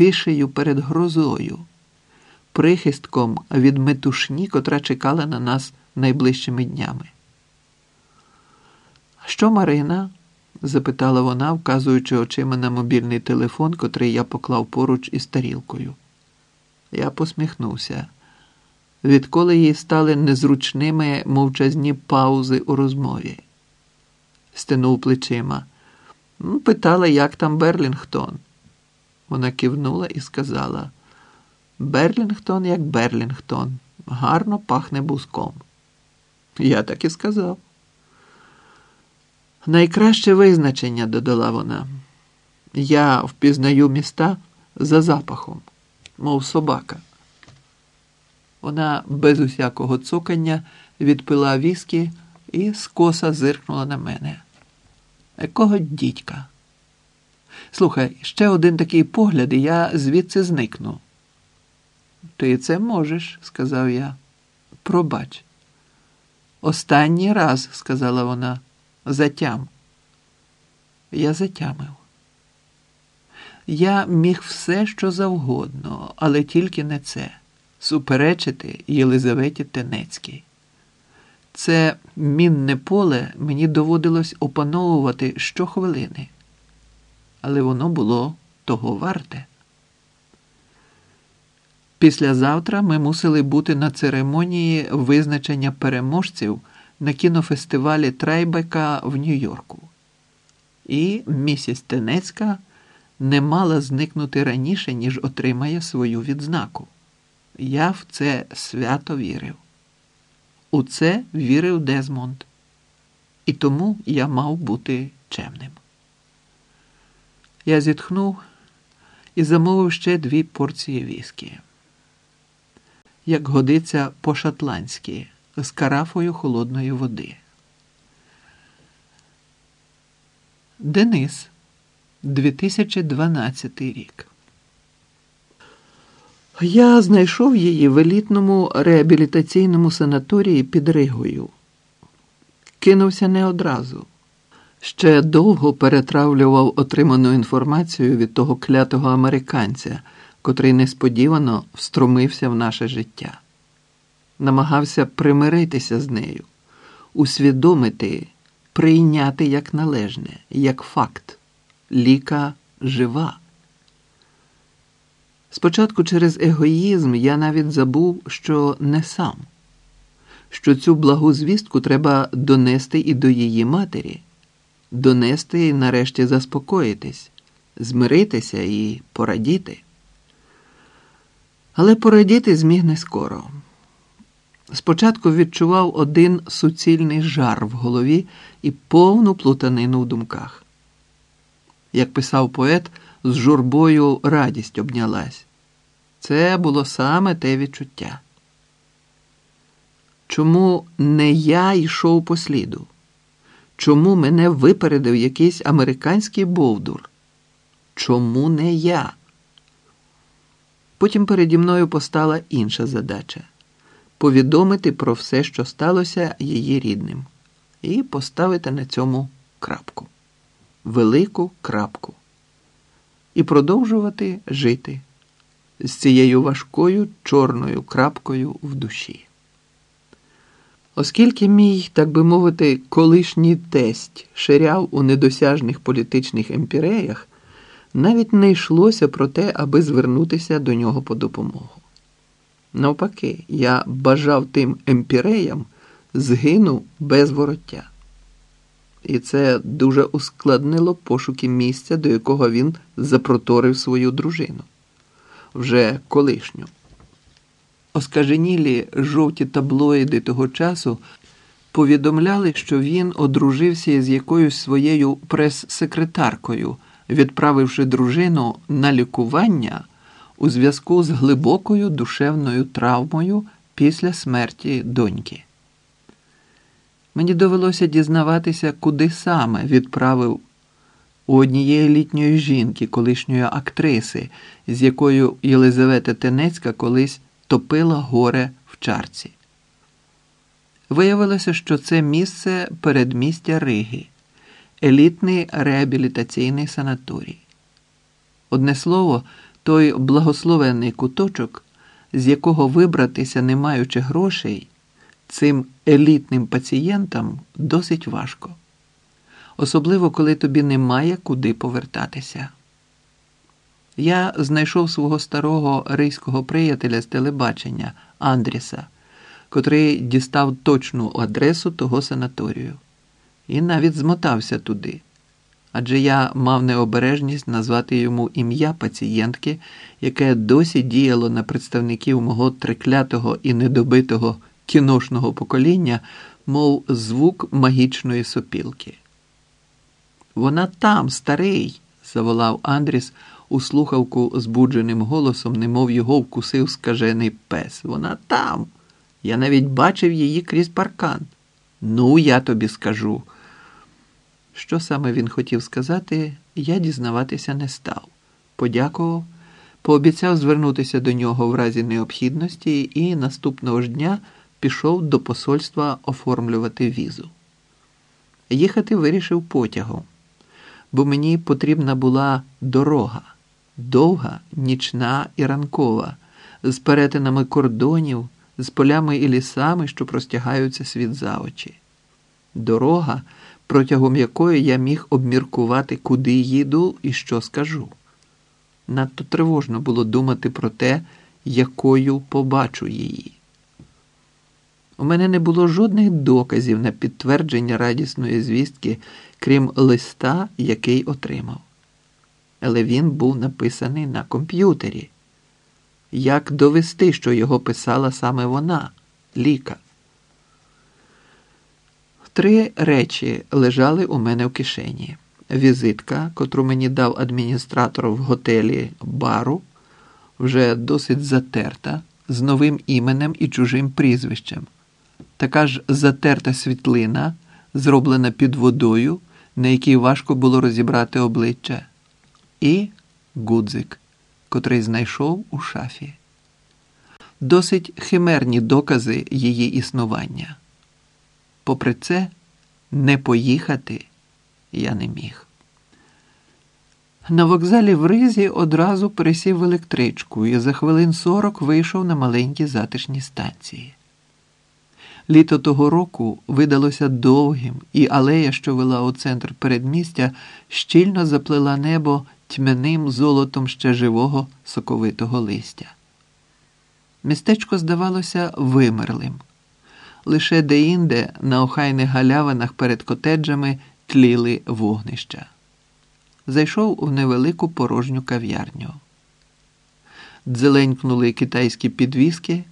тишею перед грозою, прихистком від метушні, котра чекала на нас найближчими днями. Що Марина? запитала вона, вказуючи очима на мобільний телефон, котрий я поклав поруч із тарілкою. Я посміхнувся. Відколи їй стали незручними мовчазні паузи у розмові. Стенув плечима. «Ну, Питала, як там Берлінгтон. Вона кивнула і сказала: Берлінгтон, як Берлінгтон, гарно пахне буском. Я так і сказав. Найкраще визначення, додала вона. Я впізнаю міста за запахом, мов собака. Вона без усякого цукання відпила віскі і скоса зиркнула на мене. Якого дідька? Слухай, ще один такий погляд, і я звідси зникну. Ти це можеш, сказав я. Пробач. Останній раз, сказала вона, затям. Я затямив. Я міг все, що завгодно, але тільки не це суперечити Єлизаветі Тенецькій. Це мінне поле мені доводилось опановувати щохвилини, але воно було того варте. Післязавтра ми мусили бути на церемонії визначення переможців на кінофестивалі Трайбека в Нью-Йорку. І місіс Тенецька не мала зникнути раніше, ніж отримає свою відзнаку. Я в це свято вірив. У це вірив Дезмонд. І тому я мав бути чемним. Я зітхнув і замовив ще дві порції віскі. Як годиться по-шотландськи, з карафою холодної води. Денис, 2012 рік. Я знайшов її в елітному реабілітаційному санаторії під Ригою. Кинувся не одразу. Ще довго перетравлював отриману інформацію від того клятого американця, котрий несподівано встромився в наше життя. Намагався примиритися з нею, усвідомити, прийняти як належне, як факт. Ліка жива. Спочатку через егоїзм я навіть забув, що не сам, що цю благу звістку треба донести і до її матері, донести і нарешті заспокоїтись, змиритися і порадіти. Але порадіти зміг не скоро. Спочатку відчував один суцільний жар в голові і повну плутанину в думках. Як писав поет, з журбою радість обнялась. Це було саме те відчуття. Чому не я йшов по сліду? Чому мене випередив якийсь американський бовдур? Чому не я? Потім переді мною постала інша задача повідомити про все, що сталося її рідним, і поставити на цьому крапку, велику крапку, і продовжувати жити з цією важкою чорною крапкою в душі. Оскільки мій, так би мовити, колишній тесть ширяв у недосяжних політичних емпіреях, навіть не йшлося про те, аби звернутися до нього по допомогу. Навпаки, я бажав тим емпіреям згину без вороття. І це дуже ускладнило пошуки місця, до якого він запроторив свою дружину, вже колишню. Оскаженілі жовті таблоїди того часу повідомляли, що він одружився з якоюсь своєю прес-секретаркою, відправивши дружину на лікування у зв'язку з глибокою душевною травмою після смерті доньки. Мені довелося дізнаватися, куди саме відправив у однієї літньої жінки, колишньої актриси, з якою Єлизавета Тенецька колись топила горе в чарці. Виявилося, що це місце передмістя Риги, елітний реабілітаційний санаторій. Одне слово, той благословенний куточок, з якого вибратися, не маючи грошей, цим елітним пацієнтам досить важко, особливо коли тобі немає куди повертатися. Я знайшов свого старого рийського приятеля з телебачення Андріса, котрий дістав точну адресу того санаторію, і навіть змотався туди. Адже я мав необережність назвати йому ім'я пацієнтки, яке досі діяло на представників мого триклятого і недобитого кіношного покоління, мов звук магічної сопілки. Вона там, старий, заволав Андріс у слухавку збудженим голосом, немов його вкусив скажений пес. Вона там. Я навіть бачив її крізь паркан. Ну, я тобі скажу. Що саме він хотів сказати, я дізнаватися не став. Подякував, пообіцяв звернутися до нього в разі необхідності і наступного ж дня пішов до посольства оформлювати візу. Їхати вирішив потягом, бо мені потрібна була дорога, довга, нічна і ранкова, з перетинами кордонів, з полями і лісами, що простягаються світ за очі. Дорога – протягом якої я міг обміркувати, куди їду і що скажу. Надто тривожно було думати про те, якою побачу її. У мене не було жодних доказів на підтвердження радісної звістки, крім листа, який отримав. Але він був написаний на комп'ютері. Як довести, що його писала саме вона, Ліка? Три речі лежали у мене в кишені: візитка, котру мені дав адміністратор в готелі бару, вже досить затерта, з новим іменем і чужим прізвищем. Така ж затерта світлина, зроблена під водою, на якій важко було розібрати обличчя, і гудзик, котрий знайшов у шафі. Досить химерні докази її існування. Попри це, не поїхати я не міг. На вокзалі в Ризі одразу пересів в електричку і за хвилин сорок вийшов на маленькій затишній станції. Літо того року видалося довгим, і алея, що вела у центр передмістя, щільно заплила небо тьмяним золотом ще живого соковитого листя. Містечко здавалося вимерлим лише деінде на охайних галявинах перед котеджами тліли вогнища. Зайшов у невелику порожню кав'ярню. Дзеленькнули китайські підвіски,